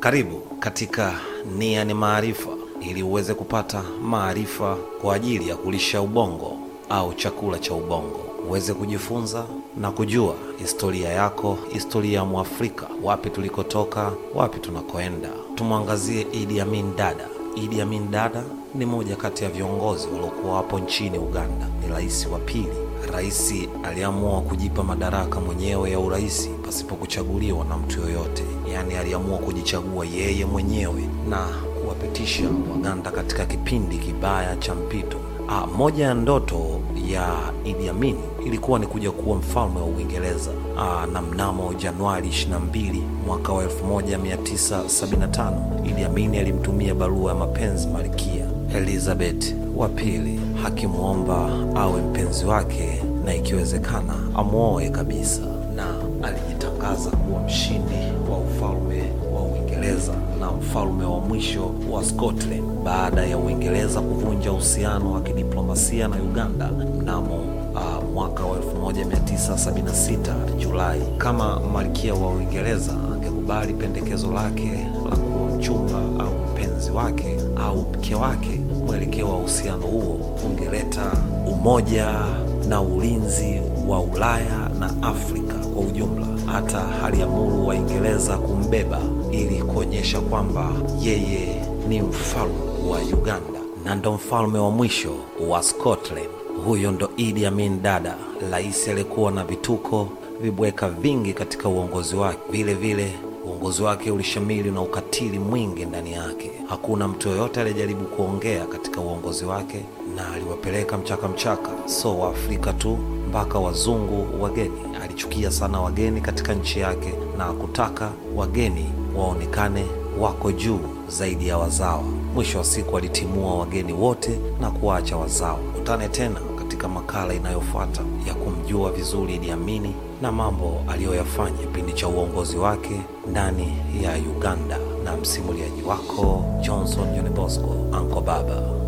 Karibu katika Nia ni Maarifa, ili uweze kupata maarifa kwa ajili ya kulisha ubongo au chakula cha ubongo, uweze kujifunza na kujua historia yako, historia ya Mwafrika, wapi tulikotoka, wapi tunakoenda. Tumwangazie Idi Amin Dada. Idi Amin Dada ni moja kati ya viongozi waliokuwa hapo nchini Uganda, ni rais wa pili. Rais aliamua kujipa madaraka mwenyewe ya urais pasipo kuchaguliwa na mtu yoyote, yaani aliamua kujichagua yeye mwenyewe na kuwapitisha Waganda katika kipindi kibaya cha mpito. Ah, moja ya ndoto ya Idi Amin ilikuwa ni kuja kuwa mfalme wa Uingereza. Ah, na mnamo Januari 22 mwaka wa 1975 Idi Amin alimtumia barua ya mapenzi Malkia Elizabeth wa pili akimwomba awe mpenzi wake na ikiwezekana amwoe kabisa, na alijitangaza kuwa mshindi wa ufalme wa Uingereza na mfalme wa mwisho wa Scotland baada ya Uingereza kuvunja uhusiano wa kidiplomasia na Uganda mnamo uh, mwaka wa 1976 Julai. Kama malkia wa Uingereza angekubali pendekezo lake la au mpenzi wake au mke wake, mwelekeo wa uhusiano huo ungeleta umoja na ulinzi wa Ulaya na Afrika kwa ujumla. Hata aliamuru Waingereza kumbeba ili kuonyesha kwamba yeye ni mfalme wa Uganda na ndo mfalme wa mwisho wa Scotland. Huyo ndo Idi Amin Dada, rais aliyekuwa na vituko vibweka vingi katika uongozi wake. Vile vile uongozi wake ulishamili na ukatili mwingi ndani yake. Hakuna mtu yoyote aliyejaribu kuongea katika uongozi wake, na aliwapeleka mchaka mchaka, so Waafrika tu mpaka wazungu wageni. Alichukia sana wageni katika nchi yake na kutaka wageni waonekane wako juu zaidi ya wazawa. Mwisho wa siku alitimua wageni wote na kuwaacha wazawa. Kutane tena katika makala inayofuata ya kumjua vizuri Idi Amini na mambo aliyoyafanya kipindi cha uongozi wake ndani ya Uganda, na msimuliaji wako Johnson John Bosco Anko Baba.